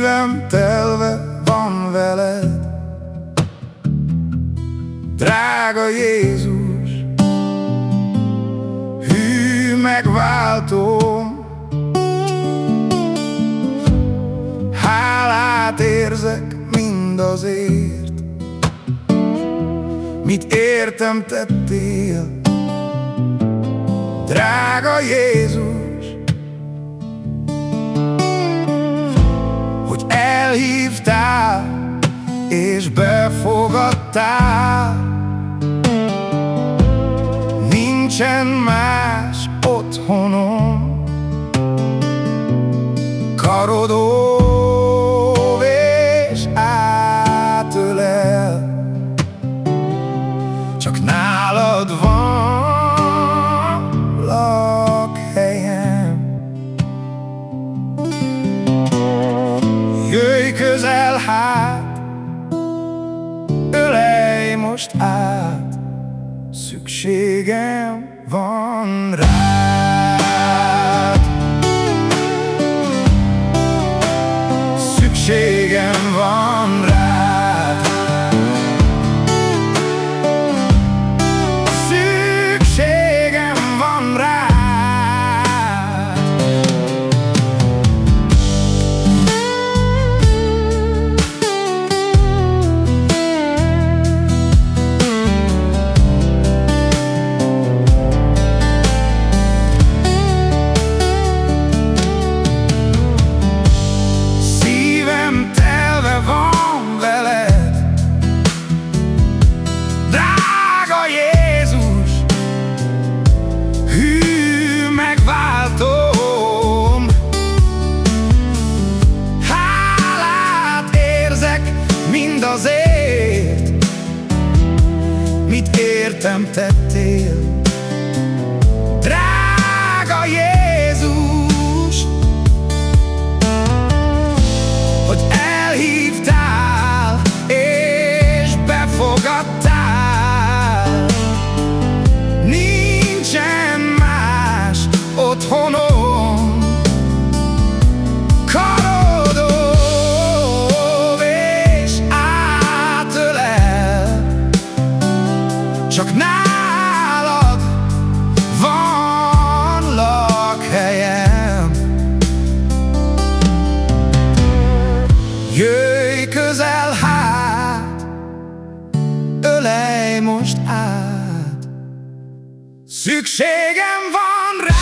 Szívem telve van veled. Drága Jézus Hű megváltom Hálát érzek mindazért Mit értem tettél. Drága Jézus és befogadtál. Nincsen más otthonom. Karodó és átölel. Csak nálad van közel hát most át Szükségem van rád. Szükségem van rád mit értem tettél Csak nálad van lakhelyem. Jöjj közel hát, ölej most át. Szükségem van